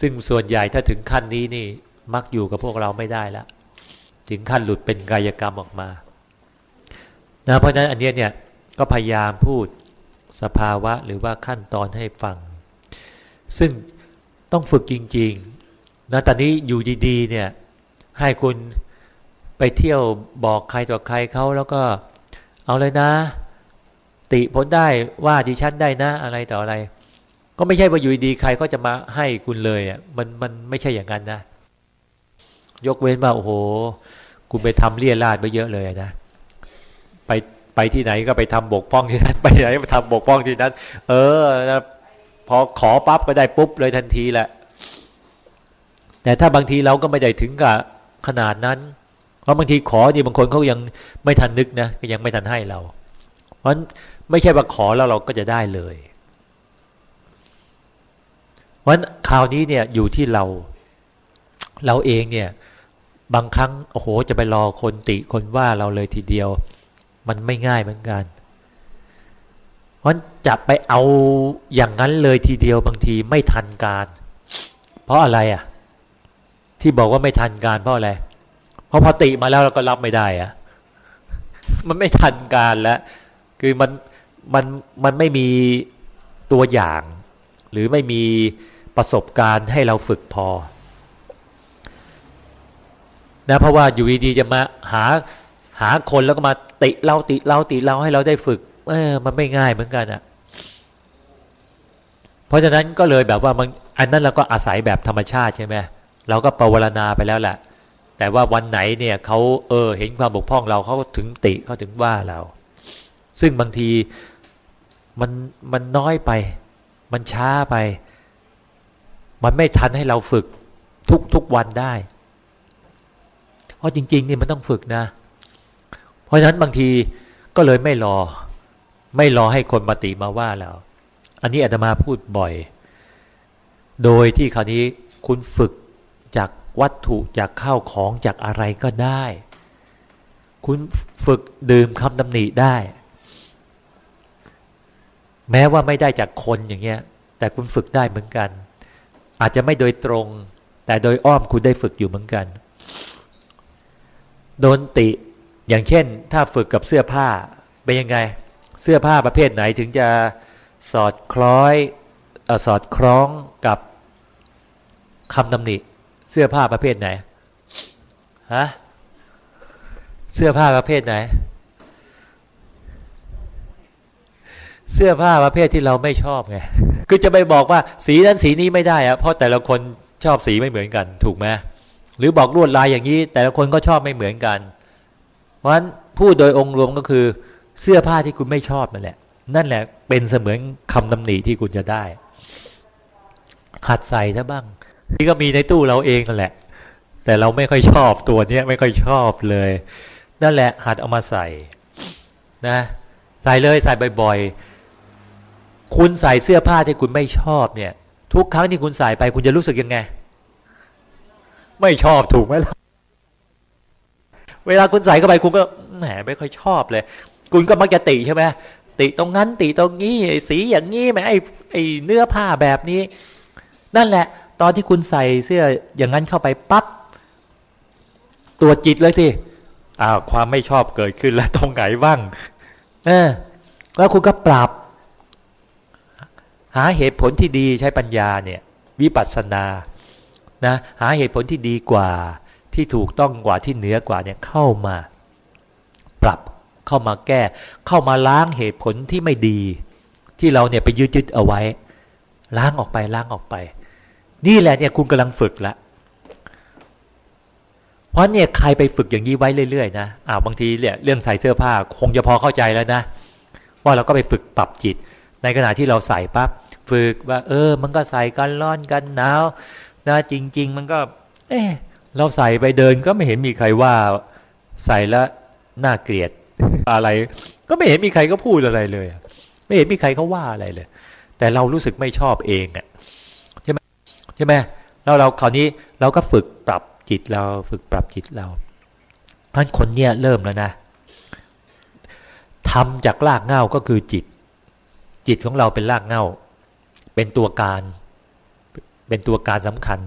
ซึ่งส่วนใหญ่ถ้าถึงขั้นนี้นี่มักอยู่กับพวกเราไม่ได้ละถึงขั้นหลุดเป็นกายกรรมออกมานะเพราะฉะนั้นอันนี้เนี่ยก็พยายามพูดสภาวะหรือว่าขั้นตอนให้ฟัง ซึ่งต้องฝึกจริงๆนะตอนนี้อยู่ดีๆเนี่ยให้คุณไปเที่ยวบอกใครต่อใครเขาแล้วก็เอาเลยนะ ติพ้นได้ว่าดิฉันได้นะอะไรต่ออะไร ก็ไม่ใช่ว่าอยู่ดีใครก็จะมาให้คุณเลยอะมันมันไม่ใช่อย่างนั้นนะยกเว้นว่าโอ้โห คุณไปทำเลี่ยราดไปเยอะเลยนะไปไปที่ไหนก็ไปทำบกป้องที่นั่นไปไหนไปทำบกป้องที่นั้น เออพอขอปั๊บก็ได้ปุ๊บเลยทันทีแหละ แต่ถ้าบางทีเราก็ไม่ได้ถึงกับขนาดนั้น เพราะบางทีขอนี่บางคนเขายังไม่ทันนึกนะก็ยังไม่ทันให้เรา เพราะไม่ใช่ว่าขอแล้วเราก็จะได้เลย เพราะคราวนี้เนี่ยอยู่ที่เรา เราเองเนี่ย บางครั้งโอ้โหจะไปรอคนติคนว่าเราเลยทีเดียว มันไม่ง่ายเหมือนกัน เพราะจะไปเอาอย่างนั้นเลยทีเดียวบางทีไม่ทันการ เพราะอะไรอะ ที่บอกว่าไม่ทันการเพราะอะไร เพราะพอติมาแล้วเราก็รับไม่ได้อะมันไม่ทันการแล้ว คือมันมันมันไม่มีตัวอย่าง หรือไม่มี ประสบการณ์ให้เราฝึกพอนะเพราะว่าอยู่ดีๆจะมาหาหาคนแล้วก็มาติเราติเราติเราให้เราได้ฝึก เออ มันไม่ง่ายเหมือนกันอะ่ะ เพราะฉะนั้นก็เลยแบบว่ามันอันนั้นเราก็อาศัยแบบธรรมชาติใช่ไหมเราก็ปรารณาไปแล้วแหละ แต่ว่าวันไหนเนี่ยเขาเออ เห็นความบกพร่องเราเขาถึงติเขาถึงว่าเรา ซึ่งบางทีมันมันน้อยไป มันช้าไป มันไม่ทันให้เราฝึกทุกทุกวันได้ เพราะจริง ๆ นี่มันต้องฝึกนะ เพราะฉะนั้นบางทีก็เลยไม่รอ ไม่รอให้คนมาติมาว่าแล้วอันนี้อาตมาพูดบ่อย โดยที่คราวนี้คุณฝึกจากวัตถุจากข้าวของจากอะไรก็ได้ คุณฝึกดื่มคำตำหนิได้ แม้ว่าไม่ได้จากคนอย่างเงี้ย แต่คุณฝึกได้เหมือนกัน อาจจะไม่โดยตรง แต่โดยอ้อมคุณได้ฝึกอยู่เหมือนกัน โดนติอย่างเช่น ถ้าฝึกกับเสื้อผ้าเป็นยังไง เสื้อผ้าประเภทไหนถึงจะสอดคล้อยอสอดคล้องกับคำตำหนิเสื้อผ้าประเภทไหนฮะเสื้อผ้าประเภทไหน เสื้อผ้าประเภทที่เราไม่ชอบไงคือจะไปบอกว่าสีนั้นสีนี้ไม่ได้อะเพราะแต่ละคนชอบสีไม่เหมือนกัน ถูกไหมหรือบอกลวดลายอย่างนี้ แต่ละคนก็ชอบไม่เหมือนกัน เพราะฉะนั้นพูดโดยองค์รวมก็คือเสื้อผ้าที่คุณไม่ชอบนั่นแหละ นั่นแหละเป็นเสมือนคำตำหนิที่คุณจะได้หัดใส่ซะบ้าง นี่ก็มีในตู้เราเองนั่นแหละ แต่เราไม่ค่อยชอบตัวเนี้ยไม่ค่อยชอบเลย นั่นแหละหัดเอามาใส่นะ ใส่เลยใส่บ่อยๆ คุณใส่เสื้อผ้าที่คุณไม่ชอบเนี่ย ทุกครั้งที่คุณใส่ไป คุณจะรู้สึกยังไง ไม่ชอบถูกไหมล่ะเวลาคุณใส่เข้าไปคุณก็แหมไม่ค่อยชอบเลย คุณก็มักจะติใช่ไหมติตรงนั้นติตรงนี้สีอย่างนี้ไหมไอ้ไอ้เนื้อผ้าแบบนี้ นั่นแหละ ตอนที่คุณใส่เสื้ออย่างนั้นเข้าไปปั๊บตัวจิตเลยสิอ้าวความไม่ชอบเกิดขึ้นแล้วตรงไหนบ้างเออแล้วคุณก็ปรับ หาเหตุผลที่ดีใช้ปัญญาเนี่ย วิปัสสนานะหาเหตุผลที่ดีกว่าที่ถูกต้องกว่าที่เหนือกว่าเนี่ยเข้ามา ปรับเข้ามาแก้ เข้ามาล้างเหตุผลที่ไม่ดี ที่เราเนี่ยไปยึดยึดเอาไว้ ล้างออกไปล้างออกไป นี่แหละเนี่ยคุณกำลังฝึกละเพราะเนี่ยใครไปฝึกอย่างนี้ไว้เรื่อยๆนะอ้าวบางทีเนี่ยเรื่องใส่เสื้อผ้าคงจะพอเข้าใจแล้วนะ ว่าเราก็ไปฝึกปรับจิต ในขณะที่เราใส่ปั๊บ ฝึกว่า เออ มันก็ใส่กันร้อนกันหนาวนะจริง ๆ มันก็ เอ๊เราใส่ไปเดินก็ไม่เห็นมีใครว่า ใส่แล้วน่าเกลียดอะไร ก็ไม่เห็นมีใครก็พูดอะไรเลย ไม่เห็นมีใครเขาว่าอะไรเลย แต่เรารู้สึกไม่ชอบเองอะใช่ไหมใช่ไหมแล้วเราคราวนี้เราก็ฝึกปรับจิตเราฝึกปรับจิตเราเพราะคนเนี้ยเริ่มแล้วนะทำจากรากเง้าก็คือจิต จิตของเราเป็นรากเง้า เป็นตัวการ เป็นตัวการสำคัญ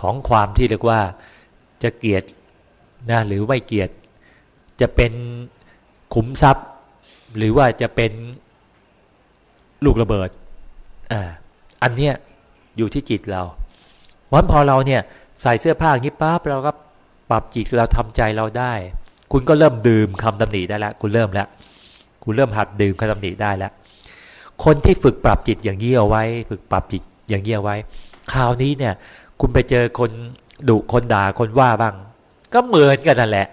ของความที่เรียกว่าจะเกียรตินะหรือไม่เกียรติจะเป็นขุมทรัพย์ หรือว่าจะเป็นลูกระเบิดอ่าอันเนี้ยอยู่ที่จิตเราวันพอเราเนี่ยใส่เสื้อผ้าอย่างนี้ปั๊บเราก็ปรับจิตเราทำใจเราได้ คุณก็เริ่มดื่มคำตำหนิได้แล้วคุณเริ่มแล้วคุณเริ่มหัดดื่มคำตำหนิได้แล้ว คนที่ฝึกปรับจิตอย่างนี้เอาไว้ ฝึกปรับจิตอย่างนี้เอาไว้ คราวนี้เนี่ย คุณไปเจอคนดุคนด่าคนว่าบ้าง ก็เหมือนกันนั่นแหละ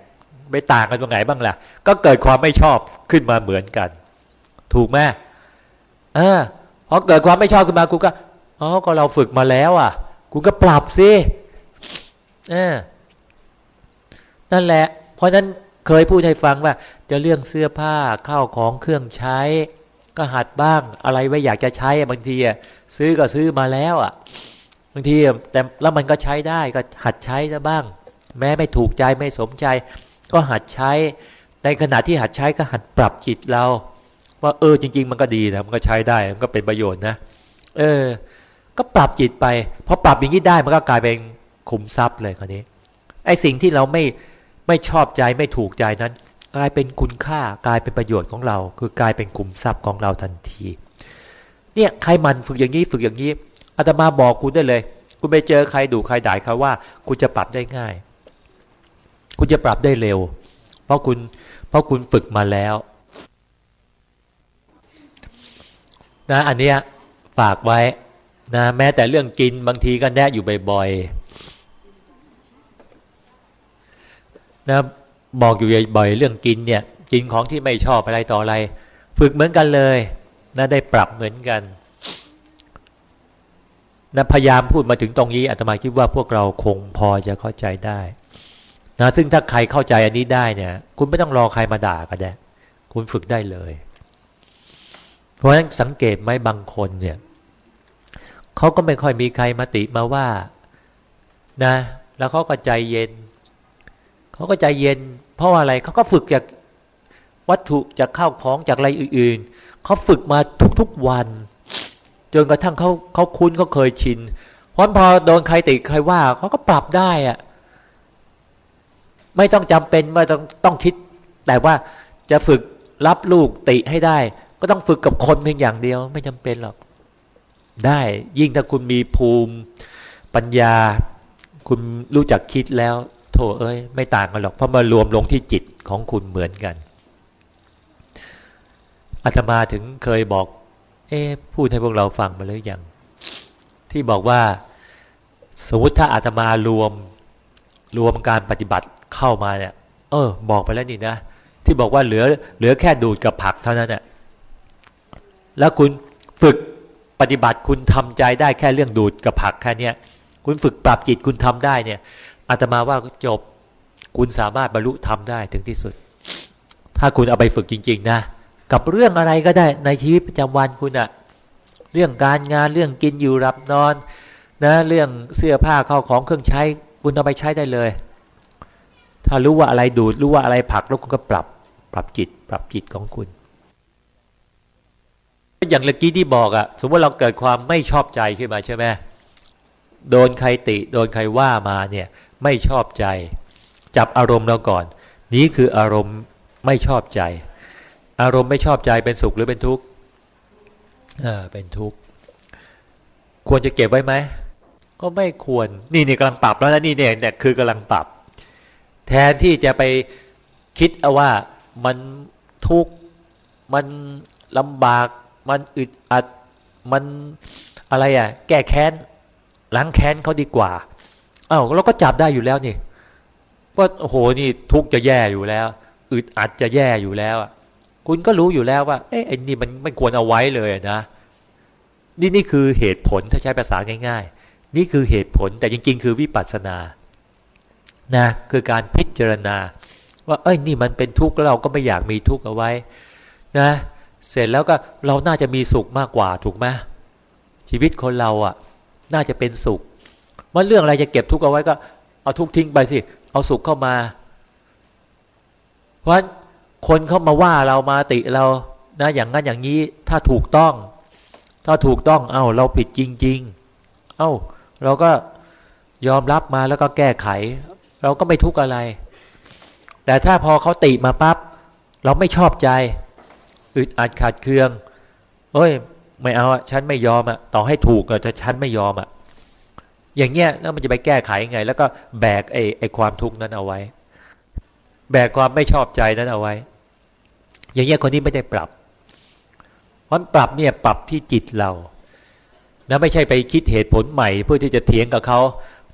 ไม่ต่างกันตรงไหนบ้างล่ะ ก็เกิดความไม่ชอบขึ้นมาเหมือนกัน ถูกไหมเออพอเกิดความไม่ชอบขึ้นมาคุณก็อ๋อก็เราฝึกมาแล้วอะคุณก็ปรับสิเออนั่นแหละ เพราะนั้นเคยพูดให้ฟังว่า จะเรื่องเสื้อผ้าข้าวของเครื่องใช้ ก็หัดบ้างอะไรไว้อยากจะใช้บางทีซื้อก็ซื้อมาแล้วอะ บางทีแต่แล้วมันก็ใช้ได้ก็หัดใช้ซะบ้าง แม้ไม่ถูกใจไม่สมใจ ก็หัดใช้ ในขณะที่หัดใช้ก็หัดปรับจิตเรา ว่าเออจริง ๆ มันก็ดีนะมันก็ใช้ได้มันก็เป็นประโยชน์นะเออ ก็ปรับจิตไปพอปรับอย่างนี้ได้มันก็กลายเป็นขุมทรัพย์เลยคราวนี้ไอ้สิ่งที่เราไม่ไม่ชอบใจไม่ถูกใจนั้น กลายเป็นคุณค่ากลายเป็นประโยชน์ของเรา คือกลายเป็นขุมทรัพย์ของเราทันที เนี่ยใครมันฝึกอย่างนี้ฝึกอย่างนี้อาตมาบอกคุณได้เลย คุณไปเจอใครดูใครด่าเขาว่า คุณจะปรับได้ง่าย คุณจะปรับได้เร็ว เพราะคุณ เพราะคุณฝึกมาแล้วนะอันเนี้ยฝากไว้นะแม้แต่เรื่องกินบางทีก็แนะอยู่บ่อยๆนะ บอกอยู่บ่อยเรื่องกินเนี่ย กินของที่ไม่ชอบอะไรต่ออะไร ฝึกเหมือนกันเลยนะได้ปรับเหมือนกันนะพยายามพูดมาถึงตรงนี้อาตมาคิดว่าพวกเราคงพอจะเข้าใจได้นะซึ่งถ้าใครเข้าใจอันนี้ได้เนี่ย คุณไม่ต้องรอใครมาด่าก็ได้คุณฝึกได้เลย เพราะฉะนั้นสังเกตไหมบางคนเนี่ยเขาก็ไม่ค่อยมีใครมาติมาว่า นะ แล้วเขาก็ใจเย็น เขาก็ใจเย็น เพราะอะไรเขาก็ฝึกจากวัตถุจากข้าวของจากอะไรอื่น ๆเขาฝึกมาทุกๆวัน จนกระทั่งเขาเขาคุ้นเขาเคยชินเพราะพอโดนใครติใครว่าเขาก็ปรับได้อะไม่ต้องจำเป็นไม่ต้องต้องคิด แต่ว่าจะฝึกรับลูกติให้ได้ ก็ต้องฝึกกับคนเพียงอย่างเดียว ไม่จำเป็นหรอก ได้ยิ่งถ้าคุณมีภูมิปัญญา คุณรู้จักคิดแล้ว โถเอ้ยไม่ต่างกันหรอกเพราะมารวมลงที่จิตของคุณเหมือนกันอาตมาถึงเคยบอก เอ๊พูดให้พวกเราฟังมาเลยอย่างที่บอกว่า สมมติถ้าอาตมารวมรวมการปฏิบัติเข้ามาเนี่ย เออ บอกไปแล้วนี่นะที่บอกว่าเหลือ เหลือแค่ดูดกับผักเท่านั้นเนี่ยแล้วคุณฝึกปฏิบัติคุณทำใจได้แค่เรื่องดูดกับผักแค่เนี้ยคุณฝึกปรับจิตคุณทำได้เนี่ย อาตมาว่าจบ คุณสามารถบรรลุทำได้ถึงที่สุด ถ้าคุณเอาไปฝึกจริง ๆ นะ กับเรื่องอะไรก็ได้ในชีวิตประจำวันคุณอะเรื่องการงานเรื่องกินอยู่รับนอนนะเรื่องเสื้อผ้าเข้าของเครื่องใช้ คุณเอาไปใช้ได้เลย ถ้ารู้ว่าอะไรดูด รู้ว่าอะไรผักแล้วคุณก็ปรับ ปรับจิต ปรับจิตของคุณ อย่างเมื่อกี้ที่บอกอะสมมติเราเกิดความไม่ชอบใจขึ้นมาใช่ไหมโดนใครติ โดนใครว่ามาเนี่ย ไม่ชอบใจ จับอารมณ์เราก่อน นี้คืออารมณ์ไม่ชอบใจ อารมณ์ไม่ชอบใจเป็นสุขหรือเป็นทุกข์อ่าเป็นทุกข์ควรจะเก็บไว้ไหมก็ไม่ควรนี่นี่กำลังปรับแล้วนะนี่เนี่ยเนี่ยคือกำลังปรับ แทนที่จะไปคิดเอาว่ามันทุกข์มันลำบาก มันอึดอัดมันอะไรอะ แก้แค้นล้างแค้นเขาดีกว่า อา้าวเราก็จับได้อยู่แล้วนี่ว่าโอ้โหนี่ทุกข์จะแย่อยู่แล้วอึดอัดจะแย่อยู่แล้วอะคุณก็รู้อยู่แล้วว่าเอ๊ะไอ้นี่มันไม่ควรเอาไว้เลยนะนี่นี่คือเหตุผลถ้าใช้ภาษาง่าย ๆ นี่คือเหตุผลแต่จริง ๆ คือวิปัสสนานะคือการพิจารณา ว่าเอ้ยนี่มันเป็นทุกข์แล้วเราก็ไม่อยากมีทุกข์เอาไว้ นะ เสร็จแล้วก็เราน่าจะมีสุขมากกว่าถูกไหมชีวิตคนเราอะ น่าจะเป็นสุข ว่าเรื่องอะไรจะเก็บทุกข์เอาไว้ก็ เอาทุกข์ทิ้งไปสิ เอาสุขเข้ามา เพราะคนเข้ามาว่าเรามาติเรานะอย่างนั้นอย่างนี้ถ้าถูกต้อง ถ้าถูกต้อง เอา้าเราผิดจริง ๆ เอา้า เราก็ยอมรับมาแล้วก็แก้ไข เราก็ไม่ทุกข์อะไร แต่ถ้าพอเขาติมาปับ๊บเราไม่ชอบใจอึดอัดขัดเคืองเอ้ย ไม่เอาอะฉันไม่ยอมอะต่อให้ถูกอะแต่ฉันไม่ยอมอะ อย่างเงี้ยแล้วมันจะไปแก้ไขไง แล้วก็แบกไอ้ไอ้ความทุกข์นั้นเอาไว้ แบกความไม่ชอบใจนั้นเอาไว้ อย่างเงี้ยคนที่ไม่ได้ปรับเพราะปรับเนี่ยปรับที่จิตเรานะไม่ใช่ไปคิดเหตุผลใหม่เพื่อที่จะเถียงกับเขา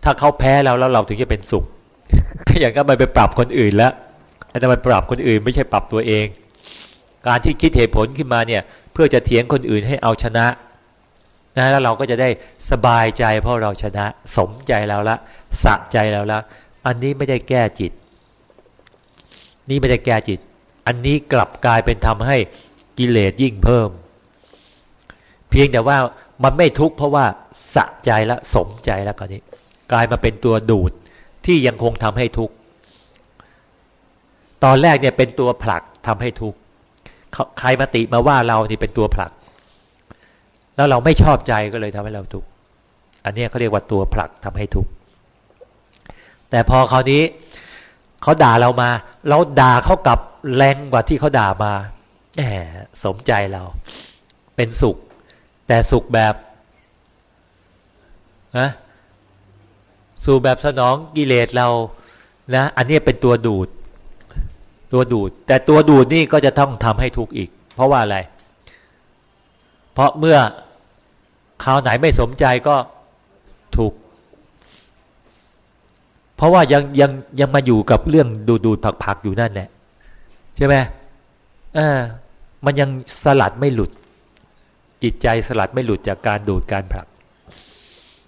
ถ้าเขาแพ้เราแล้วเราถึงจะเป็นสุข อย่างนั้นมันไปปรับคนอื่นแล้วแต่มันปรับคนอื่น ไม่ใช่ปรับตัวเอง การที่คิดเหตุผลขึ้นมาเนี่ย เพื่อจะเถียงคนอื่นให้เอาชนะ นะแล้วเราก็จะได้สบายใจ เพราะเราชนะสมใจเราละสะใจเราละอันนี้ไม่ได้แก้จิต นี่ไม่ได้แก้จิต อันนี้กลับกลายเป็นทำให้กิเลสยิ่งเพิ่ม เพียงแต่ว่ามันไม่ทุกข์เพราะว่าสะใจและสมใจแล้วก็นี้ กลายมาเป็นตัวดูดที่ยังคงทำให้ทุกข์ตอนแรกเนี่ยเป็นตัวผลักทำให้ทุกข์ใครมาติมาว่าเรานี่เป็นตัวผลัก แล้วเราไม่ชอบใจก็เลยทำให้เราทุกข์อันนี้เขาเรียกว่าตัวผลักทำให้ทุกข์แต่พอคราวนี้เขาด่าเรามา เราด่าเขากลับแรงกว่าที่เขาด่ามาแหมสมใจเรา เป็นสุข แต่สุขแบบนะสู่แบบสนองกิเลสเรานะ อันนี้เป็นตัวดูด ตัวดูด แต่ตัวดูดนี่ก็จะต้องทำให้ทุกข์อีก เพราะว่าอะไร เพราะเมื่อ คราวไหนไม่สมใจก็ถูก เพราะว่ายังยังยังมาอยู่กับเรื่องดูดูดผักผักอยู่นั่นแหละใช่ไหมอมันยังสลัดไม่หลุด จิตใจสลัดไม่หลุดจากการดูดการผลัก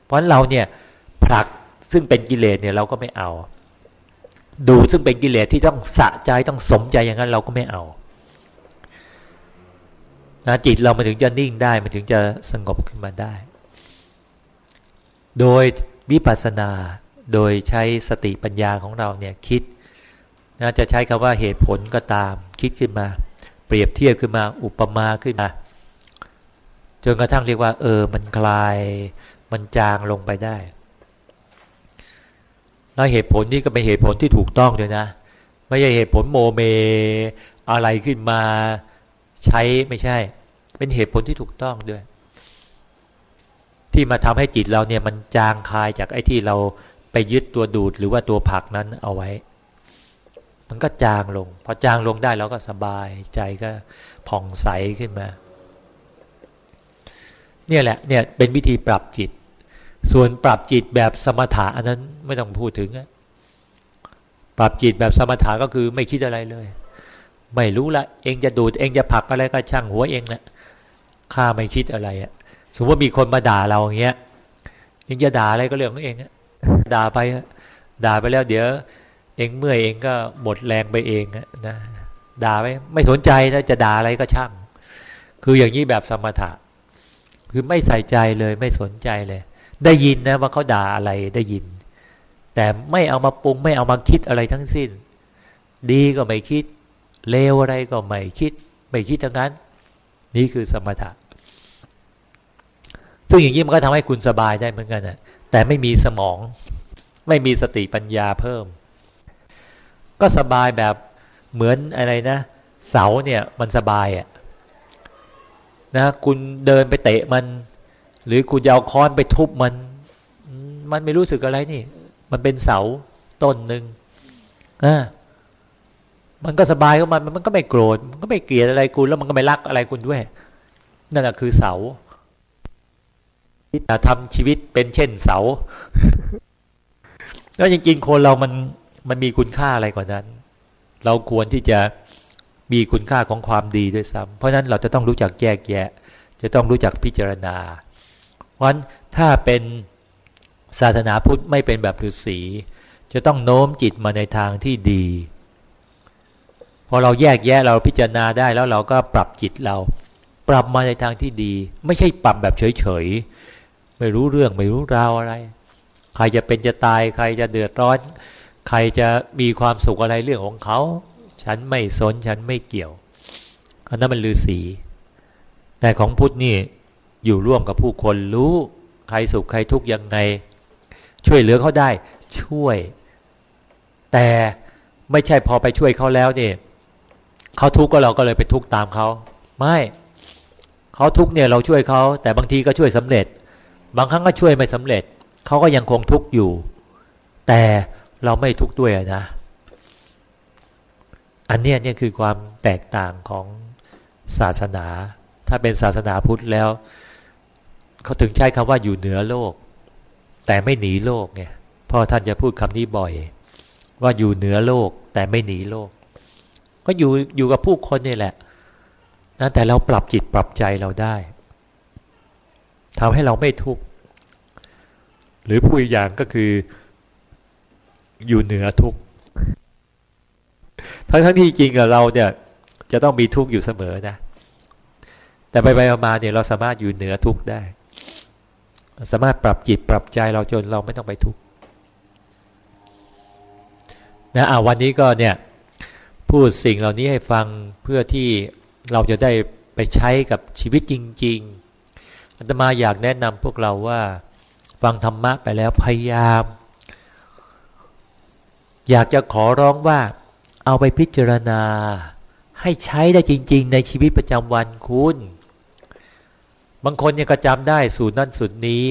เพราะเราเนี่ยผลักซึ่งเป็นกิเลสเนี่ยเราก็ไม่เอา ดูซึ่งเป็นกิเลสที่ต้องสะใจต้องสมใจอย่างนั้นเราก็ไม่เอา นะจิตเรามันถึงจะนิ่งได้ มันถึงจะสงบขึ้นมาได้ โดยวิปัสสนาโดยใช้สติปัญญาของเราเนี่ยคิดนะจะใช้คำว่าเหตุผลก็ตาม คิดขึ้นมา เปรียบเทียบขึ้นมาอุปมาขึ้นมาจนกระทั่งเรียกว่า เออ มันคลาย มันจางลงไปได้ แล้วเหตุผลนี้ก็เป็นเหตุผลที่ถูกต้องด้วยนะ ไม่ใช่เหตุผลโมเมอะไรขึ้นมา ใช้ไม่ใช่ เป็นเหตุผลที่ถูกต้องด้วย ที่มาทำให้จิตเราเนี่ยมันจางคายจากไอ้ที่เราไปยึดตัวดูดหรือว่าตัวผักนั้นเอาไว้ มันก็จางลง พอจางลงได้เราก็สบายใจก็ผ่องใสขึ้นมา เนี่ยแหละเนี่ยเป็นวิธีปรับจิต ส่วนปรับจิตแบบสมถะอันนั้นไม่ต้องพูดถึงปรับจิตแบบสมถะก็คือไม่คิดอะไรเลย ไม่รู้ละ เองจะดูดเองจะผักอะไรก็ช่างหัวเองนะ ข้าไม่คิดอะไรอะสมมติว่ามีคนมาด่าเราอย่างเงี้ยเองจะด่าอะไรก็เรื่องของเองอะด่าไปด่าไปแล้ว เดี๋ยว เองเมื่อยเองก็หมดแรงไปเองนะด่าไปไม่สนใจนะจะด่าอะไรก็ช่าง คืออย่างนี้แบบสมถะ คือไม่ใส่ใจเลยไม่สนใจเลย ได้ยินนะว่าเขาด่าอะไรได้ยิน แต่ไม่เอามาปรุงไม่เอามาคิดอะไรทั้งสิ้น ดีก็ไม่คิดเลวอะไรก็ไม่คิด ไม่คิดทั้งนั้น นี่คือสมถะ ซึ่งอย่างนี้มันก็ทำให้คุณสบายได้เหมือนกันนะแต่ไม่มีสมอง ไม่มีสติปัญญาเพิ่ม ก็สบายแบบเหมือนอะไรนะ เสาเนี่ยมันสบายอะ่ะนะคุณเดินไปเตะมัน หรือคุณจะเอาค้อนไปทุบมัน มันไม่รู้สึกอะไรนี่ มันเป็นเสาต้นหนึ่งอ่า มันก็สบายก็มันมันก็ไม่โกรธมันก็ไม่เกลียดอะไรคุณแล้วมันก็ไม่รักอะไรคุณด้วย นั่นแหะคือเสาทำชีวิตเป็นเช่นเสา แล้วจริงๆคนเรามันมันมีคุณค่าอะไรกว่านั้น เราควรที่จะมีคุณค่าของความดีด้วยซ้ำเพราะนั้นเราจะต้องรู้จักแยกแยะ จะต้องรู้จักพิจารณาเพราะนั้นถ้าเป็นศาสนาพุทธไม่เป็นแบบฤาษีจะต้องโน้มจิตมาในทางที่ดี พอเราแยกแยะเราพิจารณาได้แล้วเราก็ปรับจิตเรา ปรับมาในทางที่ดี ไม่ใช่ปรับแบบเฉยๆไม่รู้เรื่องไม่รู้ราวอะไร ใครจะเป็นจะตาย ใครจะเดือดร้อน ใครจะมีความสุขอะไรเรื่องของเขา ฉันไม่สนฉันไม่เกี่ยวอันนั้นมันลือสีแต่ของพุทธนี่อยู่ร่วมกับผู้คนรู้ใครสุขใครทุกข์ยังไง ช่วยเหลือเขาได้ช่วย แต่ไม่ใช่พอไปช่วยเขาแล้วเนี่ย เขาทุกข์ก็เราก็เลยไปทุกข์ตามเขาไม่เขาทุกข์เนี่ยเราช่วยเขาแต่บางทีก็ช่วยสำเร็จ บางครั้งก็ช่วยไม่สำเร็จเขาก็ยังคงทุกข์อยู่ แต่เราไม่ทุกข์ด้วยนะ อันนี้เนี่ยคือความแตกต่างของศาสนา ถ้าเป็นศาสนาพุทธแล้วเขาถึงใช้คำว่าอยู่เหนือโลก แต่ไม่หนีโลกไงพ่อท่านจะพูดคำนี้บ่อย ว่าอยู่เหนือโลกแต่ไม่หนีโลก ก็อยู่อยู่กับผู้คนนี่แหละนะแต่เราปรับจิตปรับใจเราได้ทำให้เราไม่ทุกข์หรือผู้อีกอย่างก็คือ อยู่เหนือทุกข์ทั้งทั้งที่จริงกับเราเนี่ยจะต้องมีทุกข์อยู่เสมอนะ แต่ไปไปมาเนี่ยเราสามารถอยู่เหนือทุกข์ได้ สามารถปรับจิตปรับใจเราจนเราไม่ต้องไปทุกข์นะอ่าวันนี้ก็เนี่ย พูดสิ่งเหล่านี้ให้ฟังเพื่อที่เราจะได้ไปใช้กับชีวิตจริง ๆอาตมาอยากแนะนำพวกเราว่า ฟังธรรมะไปแล้วพยายาม อยากจะขอร้องว่าเอาไปพิจารณา ให้ใช้ได้จริง ๆ ในชีวิตประจำวันคุณ บางคนยังก็จำได้สูตรนั่นสูตรนี้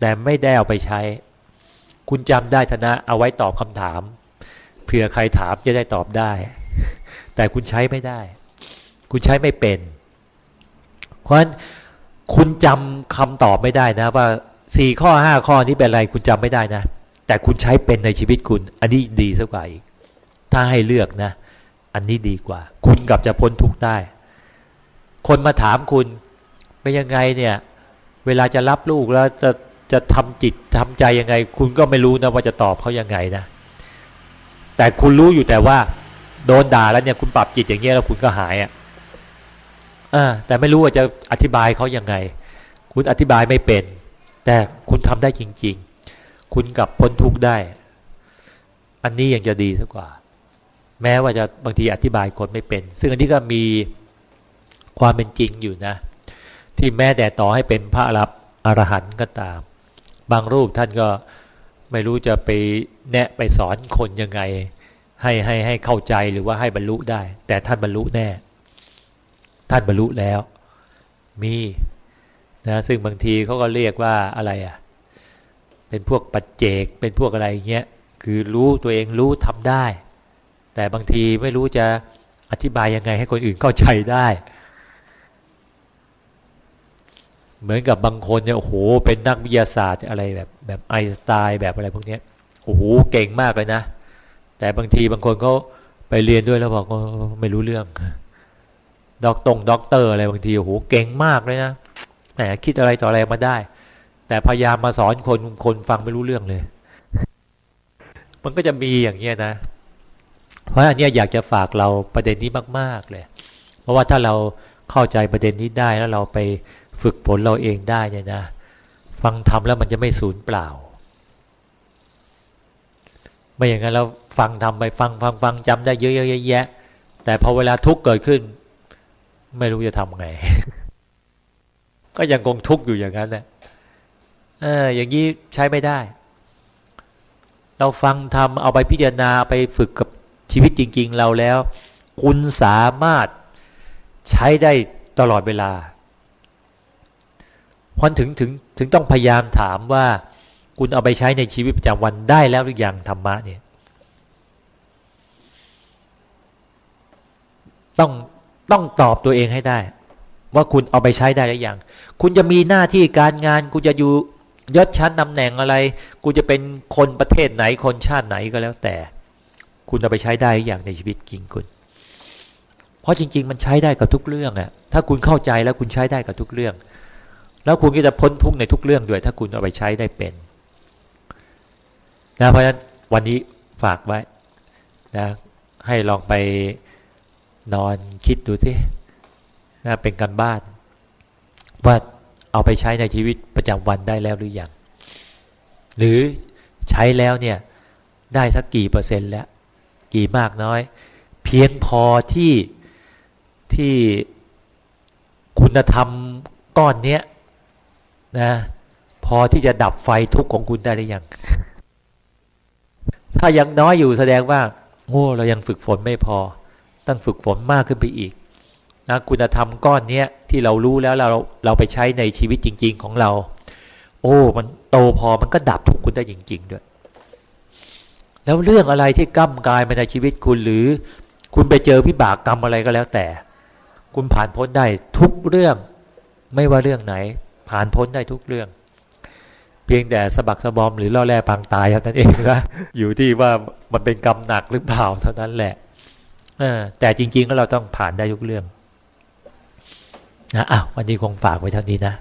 แต่ไม่ได้เอาไปใช้ คุณจำได้ทนะเอาไว้ตอบคำถามเผื่อใครถามจะได้ตอบได้ แต่คุณใช้ไม่ได้ คุณใช้ไม่เป็น เพราะฉะนั้นคุณจำคำตอบไม่ได้นะ ว่าสี่ข้อห้าข้อนี้เป็นอะไร คุณจำไม่ได้นะ แต่คุณใช้เป็นในชีวิตคุณ อันนี้ดีสักกว่าอีก ถ้าให้เลือกนะ อันนี้ดีกว่า คุณกับจะพ้นทุกข์ได้ คนมาถามคุณเป็นยังไงเนี่ย เวลาจะรับลูกแล้วจะจะทำจิตทำใจยังไง คุณก็ไม่รู้นะว่าจะตอบเขายังไงนะ แต่คุณรู้อยู่แต่ว่า โดนด่าแล้วเนี่ยคุณปรับจิตอย่างเงี้ยแล้วคุณก็หายอะอ่าแต่ไม่รู้ว่าจะอธิบายเขายังไง คุณอธิบายไม่เป็น แต่คุณทำได้จริง ๆ คุณกับพ้นทุกข์ได้ อันนี้ยังจะดีสักกว่า แม้ว่าจะบางทีอธิบายคนไม่เป็น ซึ่งอันนี้ก็มีความเป็นจริงอยู่นะ ที่แม้แต่ต่อให้เป็นพระรับอรหันต์ก็ตาม บางรูปท่านก็ไม่รู้จะไปแนะไปสอนคนยังไง ให้ให้ให้เข้าใจหรือว่าให้บรรลุได้ แต่ท่านบรรลุแน่ ท่านบรรลุแล้ว มีนะซึ่งบางทีเขาก็เรียกว่าอะไรอะ เป็นพวกปัจเจก เป็นพวกอะไรเงี้ยคือรู้ตัวเองรู้ทำได้ แต่บางทีไม่รู้จะอธิบายยังไงให้คนอื่นเข้าใจได้ เหมือนกับบางคนเนี่ยโอ้โหเป็นนักวิทยาศาสตร์อะไรแบบแบบไอน์สไตน์แบบอะไรพวกนี้โอ้โหเก่งมากเลยนะ แต่บางทีบางคนเขาไปเรียนด้วยแล้วบอกไม่รู้เรื่องด็อกตงด็อกเตอร์อะไรบางทีโอ้โหเก่งมากเลยนะแหมคิดอะไรต่ออะไรมาได้ แต่พยายามมาสอนคนคนฟังไม่รู้เรื่องเลย มันก็จะมีอย่างเงี้ยนะ เพราะอันนี้อยากจะฝากเราประเด็นนี้มาก ๆ เลย เพราะว่าถ้าเราเข้าใจประเด็นนี้ได้แล้วเราไปฝึกฝนเราเองได้เนี่ยนะ ฟังทำแล้วมันจะไม่สูญเปล่า ไม่อย่างนั้นเรา ฟังทำไปฟังฟังฟังจำได้เยอะๆแยะแต่พอเวลาทุกข์เกิดขึ้น ไม่รู้จะทำไง ก็ยังคงทุกข์อยู่อย่างนั้นแหละเออ อย่างนี้ใช้ไม่ได้ เราฟังทำเอาไปพิจารณาไปฝึกกับชีวิตจริง ๆ เราแล้ว คุณสามารถใช้ได้ตลอดเวลาเพราะถึงถึงถึงต้องพยายามถามว่า คุณเอาไปใช้ในชีวิตประจำวันได้แล้วหรือยังธรรมะเนี่ย ต้องต้องตอบตัวเองให้ได้ ว่าคุณเอาไปใช้ได้หรือยังคุณจะมีหน้าที่การงานคุณจะอยู่ยศชั้นตำแหน่งอะไรคุณจะเป็นคนประเทศไหนคนชาติไหนก็แล้วแต่ คุณเอาไปใช้ได้อย่างในชีวิตจริงคุณ เพราะจริง ๆ มันใช้ได้กับทุกเรื่องอะถ้าคุณเข้าใจแล้วคุณใช้ได้กับทุกเรื่อง แล้วคุณก็จะพ้นทุกในทุกเรื่องด้วย ถ้าคุณเอาไปใช้ได้เป็นนะเพราะฉะนั้นวันนี้ฝากไว้นะให้ลองไป นอนคิดดูสินะเป็นการบ้าน ว่าเอาไปใช้ในชีวิตประจำวันได้แล้วหรือยังหรือใช้แล้วเนี่ย ได้สักกี่เปอร์เซ็นต์แล้ว กี่มากน้อย เพียงพอที่ที่คุณธรรมก้อนเนี้ยนะพอที่จะดับไฟทุกข์ของคุณได้หรือยัง ถ้ายังน้อยอยู่แสดงว่าโอ้เรายังฝึกฝนไม่พอ ต้องฝึกฝนมากขึ้นไปอีกนะคุณธรรมก้อนเนี้ยที่เรารู้แล้วเราเราไปใช้ในชีวิตจริง ๆ ของเรา โอ้มันโตพอมันก็ดับทุกคุณได้จริง ๆ ด้วย แล้วเรื่องอะไรที่ก้ากายมาในชีวิตคุณหรือ คุณไปเจอพิบากกรรมอะไรก็แล้วแต่ คุณผ่านพ้นได้ทุกเรื่อง ไม่ว่าเรื่องไหน ผ่านพ้นได้ทุกเรื่อง เพียงแต่สะบักสะบอมหรือล่อแร่ปางตายเท่านั้นเองนะอยู่ที่ว่ามันเป็นกรรมหนักหรือเปล่าเท่านั้นแหละ ออแต่จริง ๆ แล้วเราต้องผ่านได้ทุกเรื่องนะอะวันนี้คงฝากไว้เท่านี้นะ